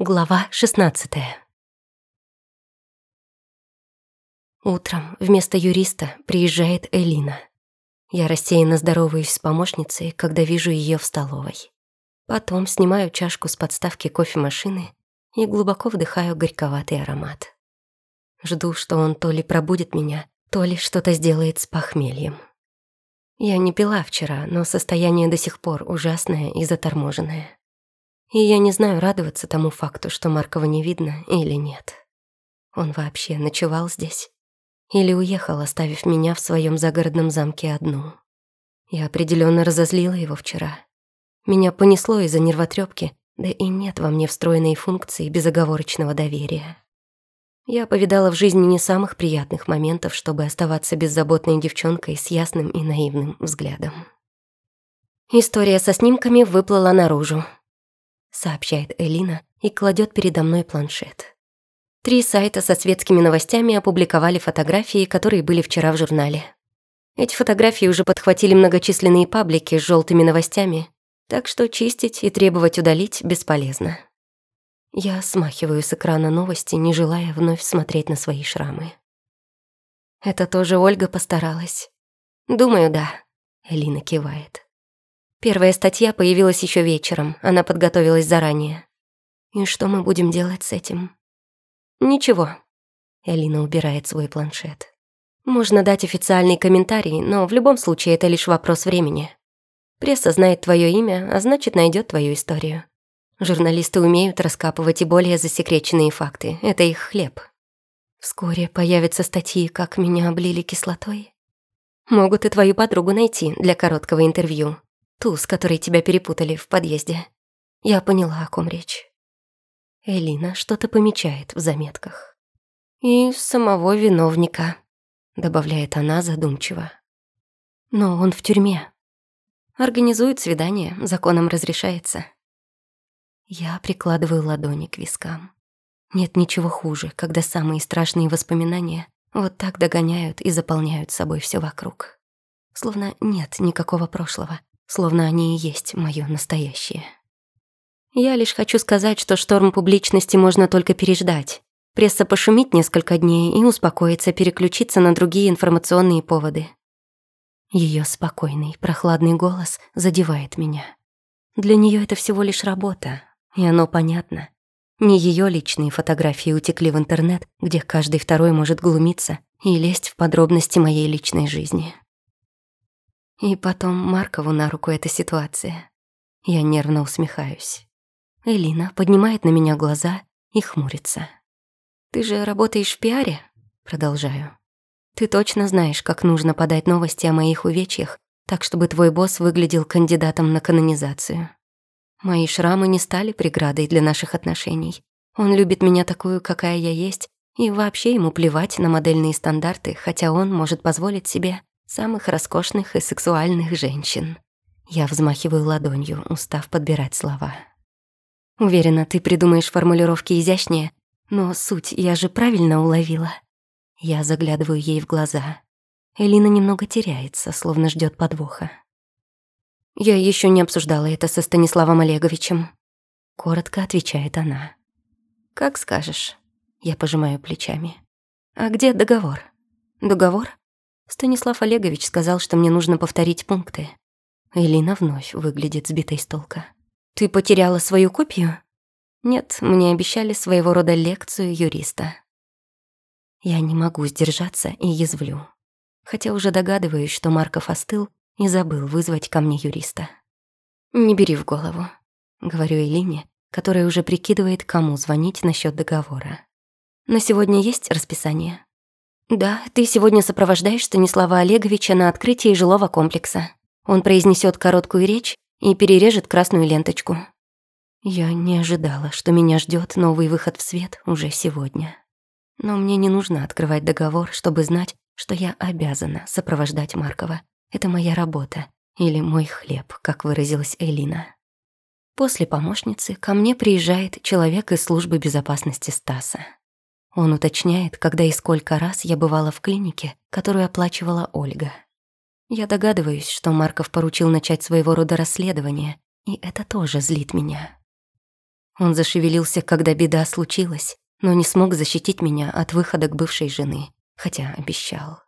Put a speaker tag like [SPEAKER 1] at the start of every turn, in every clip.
[SPEAKER 1] Глава 16 Утром вместо юриста приезжает Элина. Я рассеянно здороваюсь с помощницей, когда вижу ее в столовой. Потом снимаю чашку с подставки кофемашины и глубоко вдыхаю горьковатый аромат. Жду, что он то ли пробудет меня, то ли что-то сделает с похмельем. Я не пила вчера, но состояние до сих пор ужасное и заторможенное. И я не знаю, радоваться тому факту, что Маркова не видно или нет. Он вообще ночевал здесь? Или уехал, оставив меня в своем загородном замке одну? Я определенно разозлила его вчера. Меня понесло из-за нервотрепки, да и нет во мне встроенной функции безоговорочного доверия. Я повидала в жизни не самых приятных моментов, чтобы оставаться беззаботной девчонкой с ясным и наивным взглядом. История со снимками выплыла наружу сообщает Элина и кладет передо мной планшет. Три сайта со светскими новостями опубликовали фотографии, которые были вчера в журнале. Эти фотографии уже подхватили многочисленные паблики с желтыми новостями, так что чистить и требовать удалить бесполезно. Я смахиваю с экрана новости, не желая вновь смотреть на свои шрамы. Это тоже Ольга постаралась. Думаю, да. Элина кивает. Первая статья появилась еще вечером, она подготовилась заранее. И что мы будем делать с этим? Ничего. Элина убирает свой планшет. Можно дать официальный комментарий, но в любом случае это лишь вопрос времени. Пресса знает твое имя, а значит, найдет твою историю. Журналисты умеют раскапывать и более засекреченные факты. Это их хлеб. Вскоре появятся статьи, как меня облили кислотой. Могут и твою подругу найти для короткого интервью. Ту, с которой тебя перепутали в подъезде. Я поняла, о ком речь. Элина что-то помечает в заметках. И самого виновника, добавляет она задумчиво. Но он в тюрьме. Организует свидание, законом разрешается. Я прикладываю ладони к вискам. Нет ничего хуже, когда самые страшные воспоминания вот так догоняют и заполняют собой все вокруг. Словно нет никакого прошлого, словно они и есть моё настоящее. Я лишь хочу сказать, что шторм публичности можно только переждать. Пресса пошумит несколько дней и успокоится, переключиться на другие информационные поводы. Её спокойный, прохладный голос задевает меня. Для неё это всего лишь работа, и оно понятно. Не её личные фотографии утекли в интернет, где каждый второй может глумиться и лезть в подробности моей личной жизни. И потом Маркову на руку эта ситуация. Я нервно усмехаюсь. Элина поднимает на меня глаза и хмурится. «Ты же работаешь в пиаре?» Продолжаю. «Ты точно знаешь, как нужно подать новости о моих увечьях, так, чтобы твой босс выглядел кандидатом на канонизацию. Мои шрамы не стали преградой для наших отношений. Он любит меня такую, какая я есть, и вообще ему плевать на модельные стандарты, хотя он может позволить себе самых роскошных и сексуальных женщин. Я взмахиваю ладонью, устав подбирать слова. Уверена, ты придумаешь формулировки изящнее, но суть я же правильно уловила. Я заглядываю ей в глаза. Элина немного теряется, словно ждет подвоха. Я еще не обсуждала это со Станиславом Олеговичем. Коротко отвечает она. Как скажешь. Я пожимаю плечами. А где договор? Договор? Станислав Олегович сказал, что мне нужно повторить пункты. Элина вновь выглядит сбитой с толка. «Ты потеряла свою копию?» «Нет, мне обещали своего рода лекцию юриста». Я не могу сдержаться и язвлю. Хотя уже догадываюсь, что Марков остыл и забыл вызвать ко мне юриста. «Не бери в голову», — говорю Элине, которая уже прикидывает, кому звонить насчет договора. «На сегодня есть расписание?» «Да, ты сегодня сопровождаешь Станислава Олеговича на открытии жилого комплекса. Он произнесет короткую речь и перережет красную ленточку». Я не ожидала, что меня ждет новый выход в свет уже сегодня. Но мне не нужно открывать договор, чтобы знать, что я обязана сопровождать Маркова. Это моя работа или мой хлеб, как выразилась Элина. После помощницы ко мне приезжает человек из службы безопасности Стаса. Он уточняет, когда и сколько раз я бывала в клинике, которую оплачивала Ольга. Я догадываюсь, что Марков поручил начать своего рода расследование, и это тоже злит меня. Он зашевелился, когда беда случилась, но не смог защитить меня от выхода к бывшей жены, хотя обещал.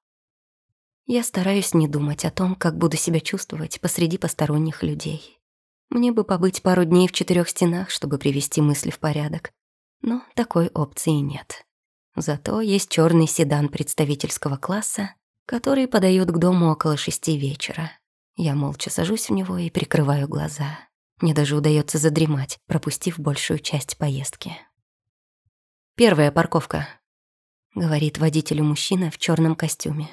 [SPEAKER 1] Я стараюсь не думать о том, как буду себя чувствовать посреди посторонних людей. Мне бы побыть пару дней в четырех стенах, чтобы привести мысли в порядок, но такой опции нет. Зато есть черный седан представительского класса, который подает к дому около шести вечера. Я молча сажусь в него и прикрываю глаза. Мне даже удается задремать, пропустив большую часть поездки. «Первая парковка», — говорит водителю мужчина в черном костюме.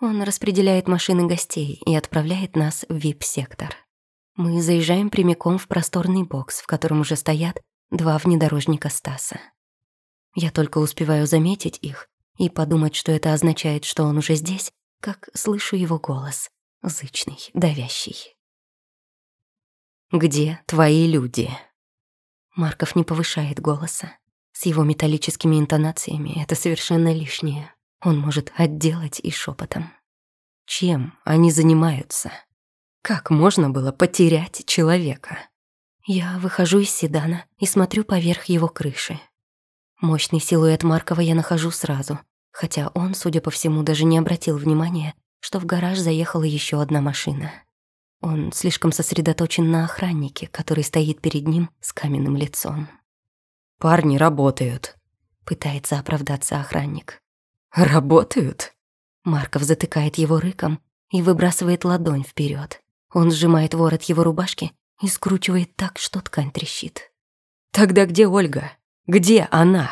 [SPEAKER 1] Он распределяет машины гостей и отправляет нас в вип-сектор. Мы заезжаем прямиком в просторный бокс, в котором уже стоят два внедорожника Стаса. Я только успеваю заметить их и подумать, что это означает, что он уже здесь, как слышу его голос, зычный, давящий. «Где твои люди?» Марков не повышает голоса. С его металлическими интонациями это совершенно лишнее. Он может отделать и шепотом. Чем они занимаются? Как можно было потерять человека? Я выхожу из седана и смотрю поверх его крыши. Мощный силуэт Маркова я нахожу сразу, хотя он, судя по всему, даже не обратил внимания, что в гараж заехала еще одна машина. Он слишком сосредоточен на охраннике, который стоит перед ним с каменным лицом.
[SPEAKER 2] «Парни работают», —
[SPEAKER 1] пытается оправдаться охранник.
[SPEAKER 2] «Работают?»
[SPEAKER 1] Марков затыкает его рыком и выбрасывает ладонь вперед. Он сжимает ворот его рубашки и скручивает так, что ткань трещит.
[SPEAKER 2] «Тогда где Ольга? Где она?»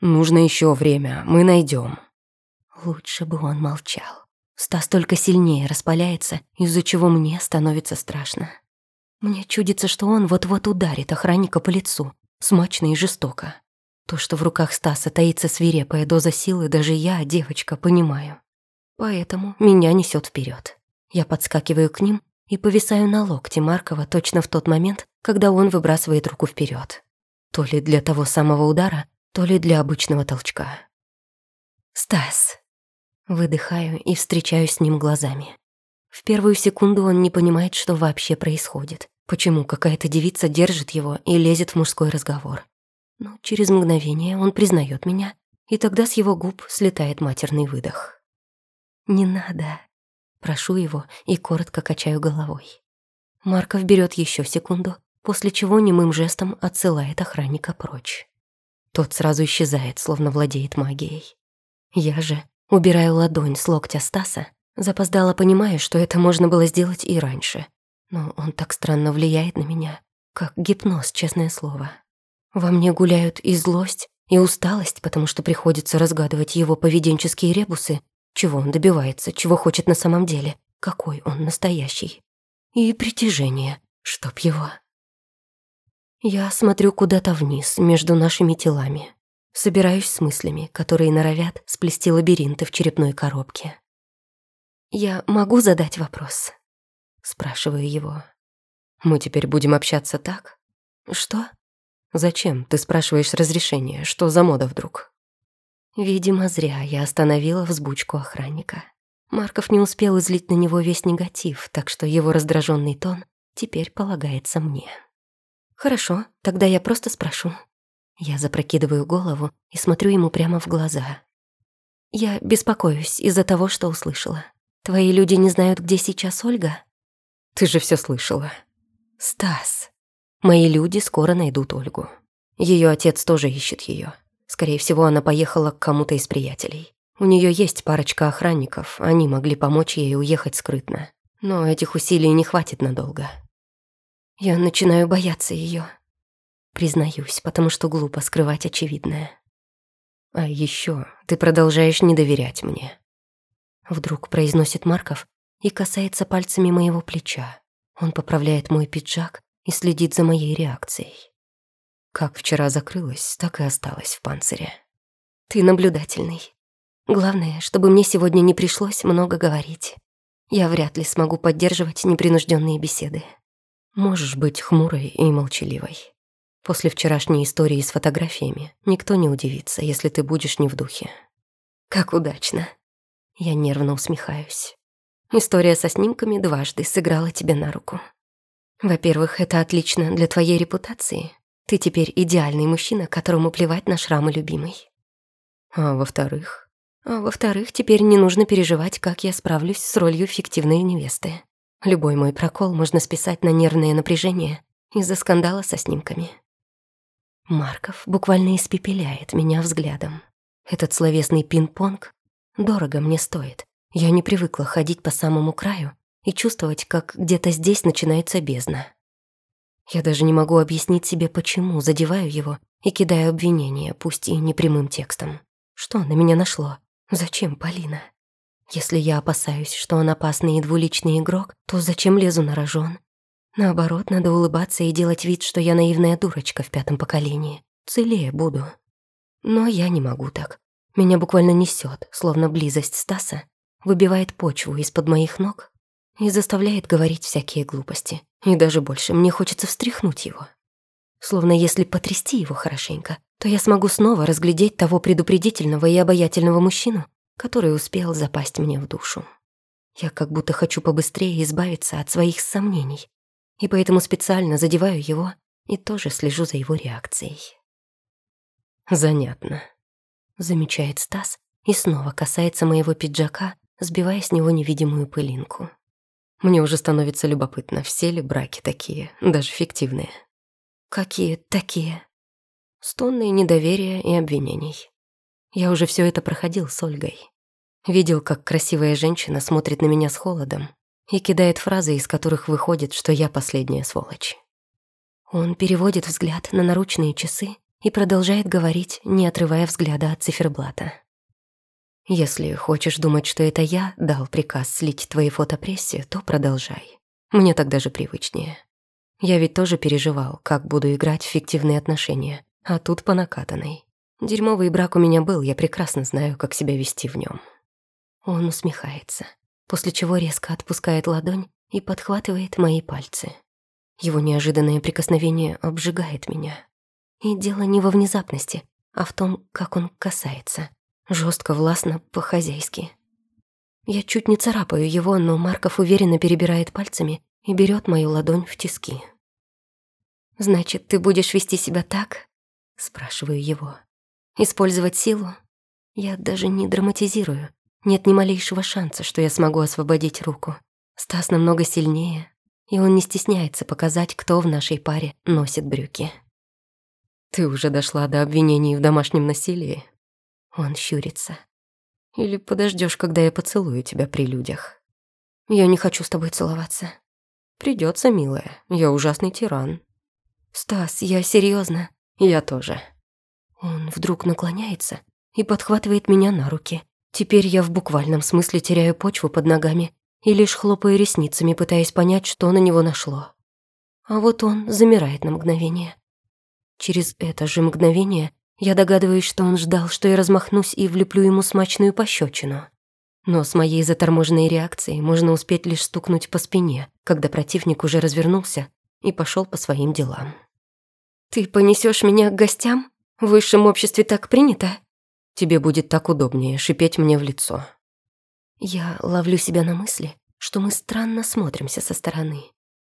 [SPEAKER 2] «Нужно еще время, мы найдем.
[SPEAKER 1] Лучше бы он молчал. Стас только сильнее распаляется, из-за чего мне становится страшно. Мне чудится, что он вот-вот ударит охранника по лицу, смачно и жестоко. То, что в руках Стаса таится свирепая доза силы, даже я, девочка, понимаю. Поэтому меня несет вперед. Я подскакиваю к ним и повисаю на локте Маркова точно в тот момент, когда он выбрасывает руку вперед. То ли для того самого удара, то ли для обычного толчка. «Стас!» Выдыхаю и встречаюсь с ним глазами. В первую секунду он не понимает, что вообще происходит. Почему какая-то девица держит его и лезет в мужской разговор. Но через мгновение он признает меня, и тогда с его губ слетает матерный выдох. «Не надо», Прошу его и коротко качаю головой. Марков берет еще секунду, после чего немым жестом отсылает охранника прочь. Тот сразу исчезает, словно владеет магией. Я же убираю ладонь с локтя Стаса, запоздала понимая, что это можно было сделать и раньше. Но он так странно влияет на меня, как гипноз, честное слово. Во мне гуляют и злость, и усталость, потому что приходится разгадывать его поведенческие ребусы чего он добивается, чего хочет на самом деле, какой он настоящий. И притяжение, чтоб его. Я смотрю куда-то вниз, между нашими телами. Собираюсь с мыслями, которые норовят сплести лабиринты в черепной коробке. «Я могу задать вопрос?» Спрашиваю его. «Мы теперь будем общаться так?» «Что?» «Зачем? Ты спрашиваешь разрешение. Что за мода вдруг?» Видимо, зря я остановила взбучку охранника. Марков не успел излить на него весь негатив, так что его раздраженный тон теперь полагается мне. «Хорошо, тогда я просто спрошу». Я запрокидываю голову и смотрю ему прямо в глаза. «Я беспокоюсь из-за того, что услышала. Твои люди не знают, где сейчас Ольга?»
[SPEAKER 2] «Ты же все слышала».
[SPEAKER 1] «Стас, мои люди скоро найдут Ольгу. Ее отец тоже ищет ее. Скорее всего, она поехала к кому-то из приятелей. У нее есть парочка охранников, они могли помочь ей уехать скрытно. Но этих усилий не хватит надолго. Я начинаю бояться ее. Признаюсь, потому что глупо скрывать очевидное. А еще ты продолжаешь не доверять мне. Вдруг произносит Марков и касается пальцами моего плеча. Он поправляет мой пиджак и следит за моей реакцией. Как вчера закрылась, так и осталась в панцире. Ты наблюдательный. Главное, чтобы мне сегодня не пришлось много говорить. Я вряд ли смогу поддерживать непринужденные беседы. Можешь быть хмурой и молчаливой. После вчерашней истории с фотографиями никто не удивится, если ты будешь не в духе. Как удачно. Я нервно усмехаюсь. История со снимками дважды сыграла тебе на руку. Во-первых, это отлично для твоей репутации. Ты теперь идеальный мужчина, которому плевать на шрамы любимый.
[SPEAKER 2] А во-вторых?
[SPEAKER 1] А во-вторых, теперь не нужно переживать, как я справлюсь с ролью фиктивной невесты. Любой мой прокол можно списать на нервное напряжение из-за скандала со снимками. Марков буквально испепеляет меня взглядом. Этот словесный пинг-понг дорого мне стоит. Я не привыкла ходить по самому краю и чувствовать, как где-то здесь начинается бездна. Я даже не могу объяснить себе, почему задеваю его и кидаю обвинения, пусть и не прямым текстом. Что на меня нашло? Зачем Полина? Если я опасаюсь, что он опасный и двуличный игрок, то зачем лезу на рожон? Наоборот, надо улыбаться и делать вид, что я наивная дурочка в пятом поколении. Целее буду. Но я не могу так. Меня буквально несет, словно близость Стаса выбивает почву из-под моих ног и заставляет говорить всякие глупости. И даже больше, мне хочется встряхнуть его. Словно если потрясти его хорошенько, то я смогу снова разглядеть того предупредительного и обаятельного мужчину, который успел запасть мне в душу. Я как будто хочу побыстрее избавиться от своих сомнений, и поэтому специально задеваю его и тоже слежу за его реакцией.
[SPEAKER 2] «Занятно», — замечает Стас и снова касается моего пиджака, сбивая с него невидимую пылинку. Мне уже становится любопытно, все ли браки такие, даже фиктивные.
[SPEAKER 1] Какие такие? Стонные недоверия и обвинений. Я уже все это проходил с Ольгой. Видел, как красивая женщина смотрит на меня с холодом и кидает фразы, из которых выходит, что я последняя сволочь. Он переводит взгляд на наручные часы и продолжает говорить, не отрывая взгляда от циферблата. Если хочешь думать, что это я дал приказ слить твои фотопрессе, то продолжай. Мне так даже привычнее. Я ведь тоже переживал, как буду играть в фиктивные отношения, а тут по накатанной. Дерьмовый брак у меня был, я прекрасно знаю, как себя вести в нем. Он усмехается, после чего резко отпускает ладонь и подхватывает мои пальцы. Его неожиданное прикосновение обжигает меня. И дело не во внезапности, а в том, как он касается. Жестко, властно, по-хозяйски. Я чуть не царапаю его, но Марков уверенно перебирает пальцами и берет мою ладонь в тиски. «Значит, ты будешь вести себя так?» — спрашиваю его. «Использовать силу?» Я даже не драматизирую. Нет ни малейшего шанса, что я смогу освободить руку. Стас намного сильнее, и он не стесняется показать, кто в нашей паре носит брюки.
[SPEAKER 2] «Ты уже дошла до обвинений в домашнем насилии?»
[SPEAKER 1] Он щурится.
[SPEAKER 2] Или подождешь, когда я поцелую тебя при людях?
[SPEAKER 1] Я не хочу с тобой целоваться.
[SPEAKER 2] Придется, милая. Я ужасный тиран.
[SPEAKER 1] Стас, я серьезно.
[SPEAKER 2] Я тоже.
[SPEAKER 1] Он вдруг наклоняется и подхватывает меня на руки. Теперь я в буквальном смысле теряю почву под ногами и лишь хлопаю ресницами, пытаясь понять, что на него нашло. А вот он замирает на мгновение. Через это же мгновение я догадываюсь, что он ждал, что я размахнусь и влеплю ему смачную пощечину. Но с моей заторможенной реакцией можно успеть лишь стукнуть по спине, когда противник уже развернулся и пошел по своим делам. «Ты понесешь меня к гостям? В высшем обществе так принято?»
[SPEAKER 2] «Тебе будет так удобнее шипеть мне в лицо».
[SPEAKER 1] Я ловлю себя на мысли, что мы странно смотримся со стороны.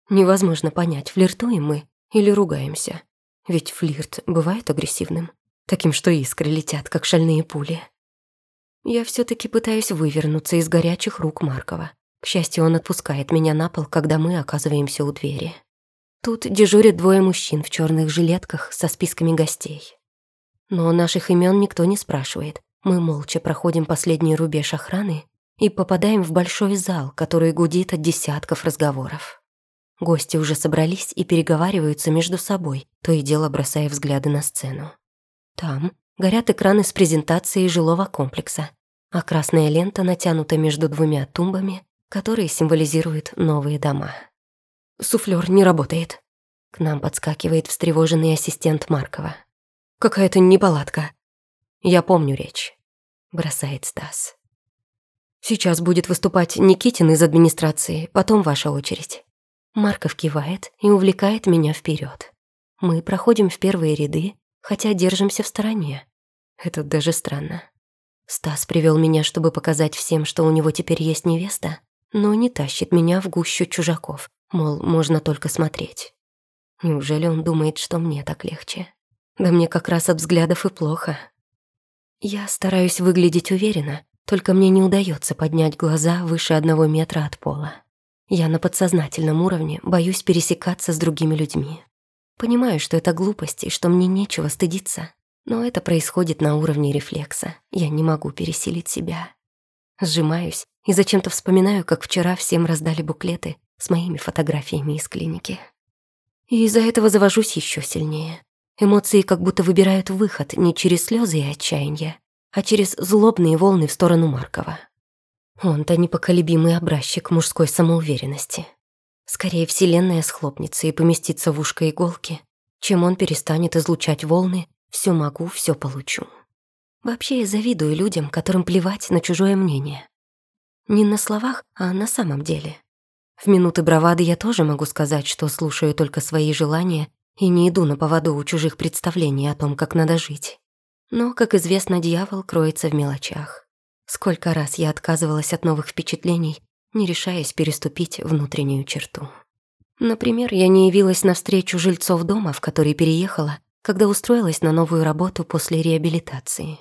[SPEAKER 1] Невозможно понять, флиртуем мы или ругаемся. Ведь флирт бывает агрессивным таким, что искры летят, как шальные пули. Я все таки пытаюсь вывернуться из горячих рук Маркова. К счастью, он отпускает меня на пол, когда мы оказываемся у двери. Тут дежурят двое мужчин в черных жилетках со списками гостей. Но наших имен никто не спрашивает. Мы молча проходим последний рубеж охраны и попадаем в большой зал, который гудит от десятков разговоров. Гости уже собрались и переговариваются между собой, то и дело бросая взгляды на сцену. Там горят экраны с презентацией жилого комплекса, а красная лента натянута между двумя тумбами, которые символизируют новые дома. Суфлер не работает. К нам подскакивает встревоженный ассистент Маркова. Какая-то неполадка. Я помню речь. Бросает Стас. Сейчас будет выступать Никитин из администрации, потом ваша очередь. Марков кивает и увлекает меня вперед. Мы проходим в первые ряды, хотя держимся в стороне. Это даже странно. Стас привел меня, чтобы показать всем, что у него теперь есть невеста, но не тащит меня в гущу чужаков, мол, можно только смотреть. Неужели он думает, что мне так легче? Да мне как раз от взглядов и плохо. Я стараюсь выглядеть уверенно, только мне не удается поднять глаза выше одного метра от пола. Я на подсознательном уровне боюсь пересекаться с другими людьми. Понимаю, что это глупость и что мне нечего стыдиться, но это происходит на уровне рефлекса. Я не могу пересилить себя. Сжимаюсь и зачем-то вспоминаю, как вчера всем раздали буклеты с моими фотографиями из клиники. И из-за этого завожусь еще сильнее. Эмоции как будто выбирают выход не через слезы и отчаяние, а через злобные волны в сторону Маркова. Он-то непоколебимый образчик мужской самоуверенности. Скорее, вселенная схлопнется и поместится в ушко иголки, чем он перестанет излучать волны «все могу, все получу». Вообще я завидую людям, которым плевать на чужое мнение. Не на словах, а на самом деле. В минуты бравады я тоже могу сказать, что слушаю только свои желания и не иду на поводу у чужих представлений о том, как надо жить. Но, как известно, дьявол кроется в мелочах. Сколько раз я отказывалась от новых впечатлений, не решаясь переступить внутреннюю черту. Например, я не явилась на встречу жильцов дома, в который переехала, когда устроилась на новую работу после реабилитации.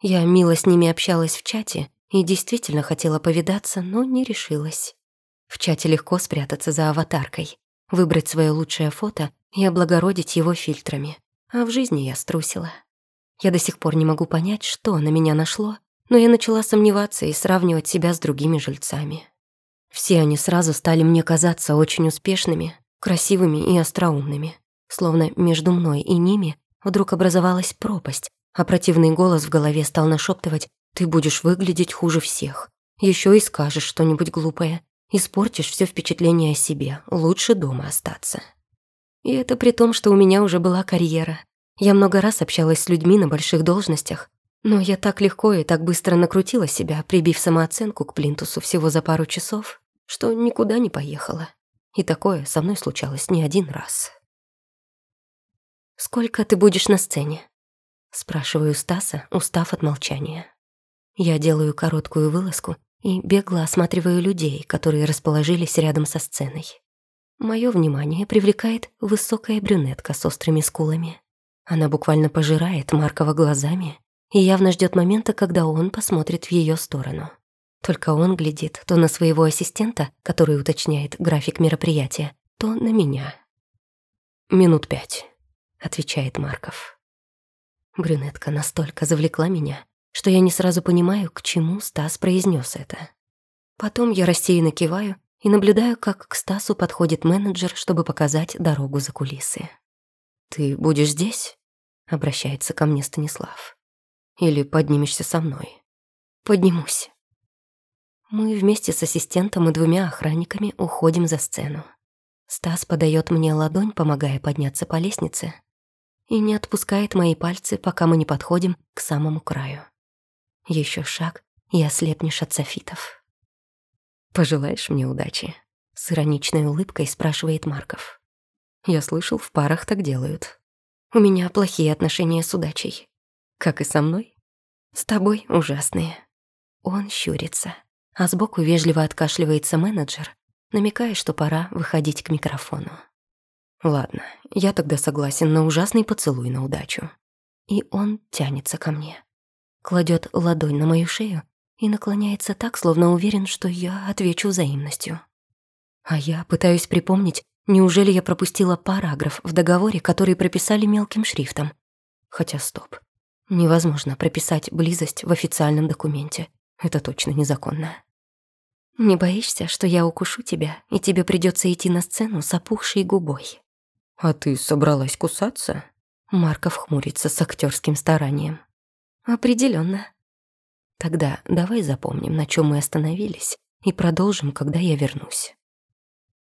[SPEAKER 1] Я мило с ними общалась в чате и действительно хотела повидаться, но не решилась. В чате легко спрятаться за аватаркой, выбрать свое лучшее фото и облагородить его фильтрами. А в жизни я струсила. Я до сих пор не могу понять, что на меня нашло, но я начала сомневаться и сравнивать себя с другими жильцами. Все они сразу стали мне казаться очень успешными, красивыми и остроумными. Словно между мной и ними вдруг образовалась пропасть, а противный голос в голове стал нашептывать «Ты будешь выглядеть хуже всех. Еще и скажешь что-нибудь глупое. Испортишь все впечатление о себе. Лучше дома остаться». И это при том, что у меня уже была карьера. Я много раз общалась с людьми на больших должностях, но я так легко и так быстро накрутила себя, прибив самооценку к плинтусу всего за пару часов, что никуда не поехала. И такое со мной случалось не один раз. «Сколько ты будешь на сцене?» Спрашиваю Стаса, устав от молчания. Я делаю короткую вылазку и бегло осматриваю людей, которые расположились рядом со сценой. Мое внимание привлекает высокая брюнетка с острыми скулами. Она буквально пожирает Маркова глазами и явно ждет момента, когда он посмотрит в ее сторону. Только он глядит то на своего ассистента, который уточняет график мероприятия, то на меня. «Минут пять», — отвечает Марков. Брюнетка настолько завлекла меня, что я не сразу понимаю, к чему Стас произнес это. Потом я рассеянно киваю и наблюдаю, как к Стасу подходит менеджер, чтобы показать дорогу за кулисы. «Ты будешь здесь?» — обращается ко мне Станислав. «Или поднимешься со мной?» «Поднимусь». Мы вместе с ассистентом и двумя охранниками уходим за сцену. Стас подает мне ладонь, помогая подняться по лестнице, и не отпускает мои пальцы, пока мы не подходим к самому краю. Еще шаг, и ослепнешь от софитов. «Пожелаешь мне удачи?» — с ироничной улыбкой спрашивает Марков. «Я слышал, в парах так делают. У меня плохие отношения с удачей. Как и со мной? С тобой ужасные». Он щурится, а сбоку вежливо откашливается менеджер, намекая, что пора выходить к микрофону. «Ладно, я тогда согласен на ужасный поцелуй на удачу». И он тянется ко мне. Кладет ладонь на мою шею и наклоняется так, словно уверен, что я отвечу взаимностью. А я пытаюсь припомнить, неужели я пропустила параграф в договоре, который прописали мелким шрифтом. Хотя стоп. Невозможно прописать близость в официальном документе. Это точно незаконно. Не боишься, что я укушу тебя, и тебе придется идти на сцену с опухшей губой? А ты собралась кусаться? Марков хмурится с актерским старанием. Определенно. Тогда давай запомним, на чем мы остановились, и продолжим, когда я вернусь.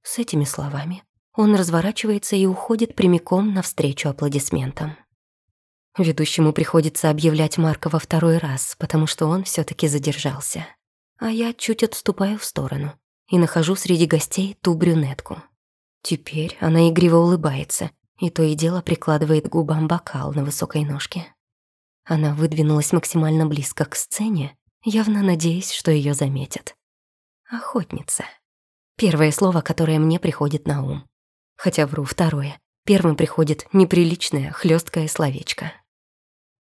[SPEAKER 1] С этими словами он разворачивается и уходит прямиком навстречу аплодисментам. Ведущему приходится объявлять Маркова второй раз, потому что он все таки задержался. А я чуть отступаю в сторону и нахожу среди гостей ту брюнетку. Теперь она игриво улыбается и то и дело прикладывает губам бокал на высокой ножке. Она выдвинулась максимально близко к сцене, явно надеясь, что ее заметят. Охотница. Первое слово, которое мне приходит на ум. Хотя вру, второе. первым приходит неприличное, хлесткое словечко.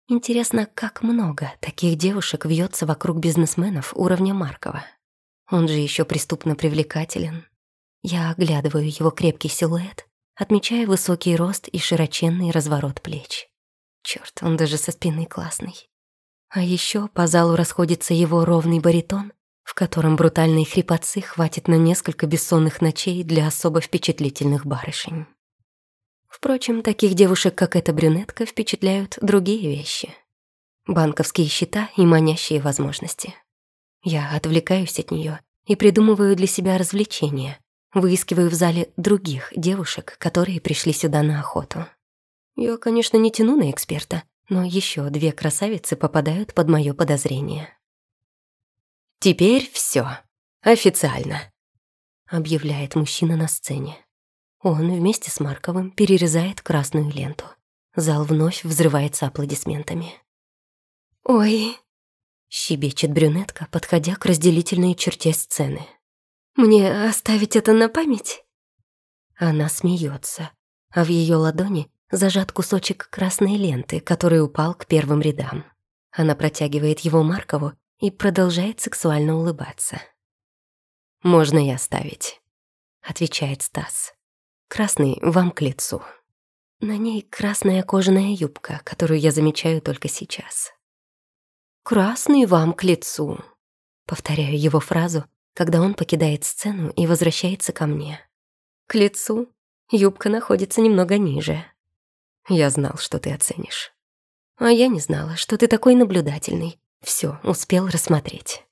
[SPEAKER 1] Интересно, как много таких девушек вьется вокруг бизнесменов уровня Маркова. Он же еще преступно привлекателен. Я оглядываю его крепкий силуэт, отмечая высокий рост и широченный разворот плеч. Черт, он даже со спины классный. А еще по залу расходится его ровный баритон, в котором брутальной хрипотцы хватит на несколько бессонных ночей для особо впечатлительных барышень. Впрочем, таких девушек, как эта брюнетка, впечатляют другие вещи. Банковские счета и манящие возможности. Я отвлекаюсь от нее и придумываю для себя развлечения, выискиваю в зале других девушек, которые пришли сюда на охоту. Я, конечно, не тяну на эксперта, но еще две красавицы попадают под мое подозрение. «Теперь все Официально», — объявляет мужчина на сцене. Он вместе с Марковым перерезает красную ленту. Зал вновь взрывается аплодисментами. «Ой!» — щебечет брюнетка, подходя к разделительной черте сцены. «Мне оставить это на память?» Она смеется, а в ее ладони зажат кусочек красной ленты, который упал к первым рядам. Она протягивает его Маркову и продолжает сексуально улыбаться. «Можно и оставить», — отвечает Стас. Красный вам к лицу. На ней красная кожаная юбка, которую я замечаю только сейчас. «Красный вам к лицу», — повторяю его фразу, когда он покидает сцену и возвращается ко мне. К лицу юбка находится немного ниже. Я знал, что ты оценишь. А я не знала, что ты такой наблюдательный. Все, успел рассмотреть.